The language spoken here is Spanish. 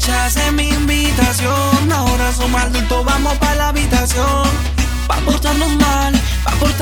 rechace mi invitación. Ahora somos adultos, vamos para la habitación. Pa' portarnos mal, pa' portarnos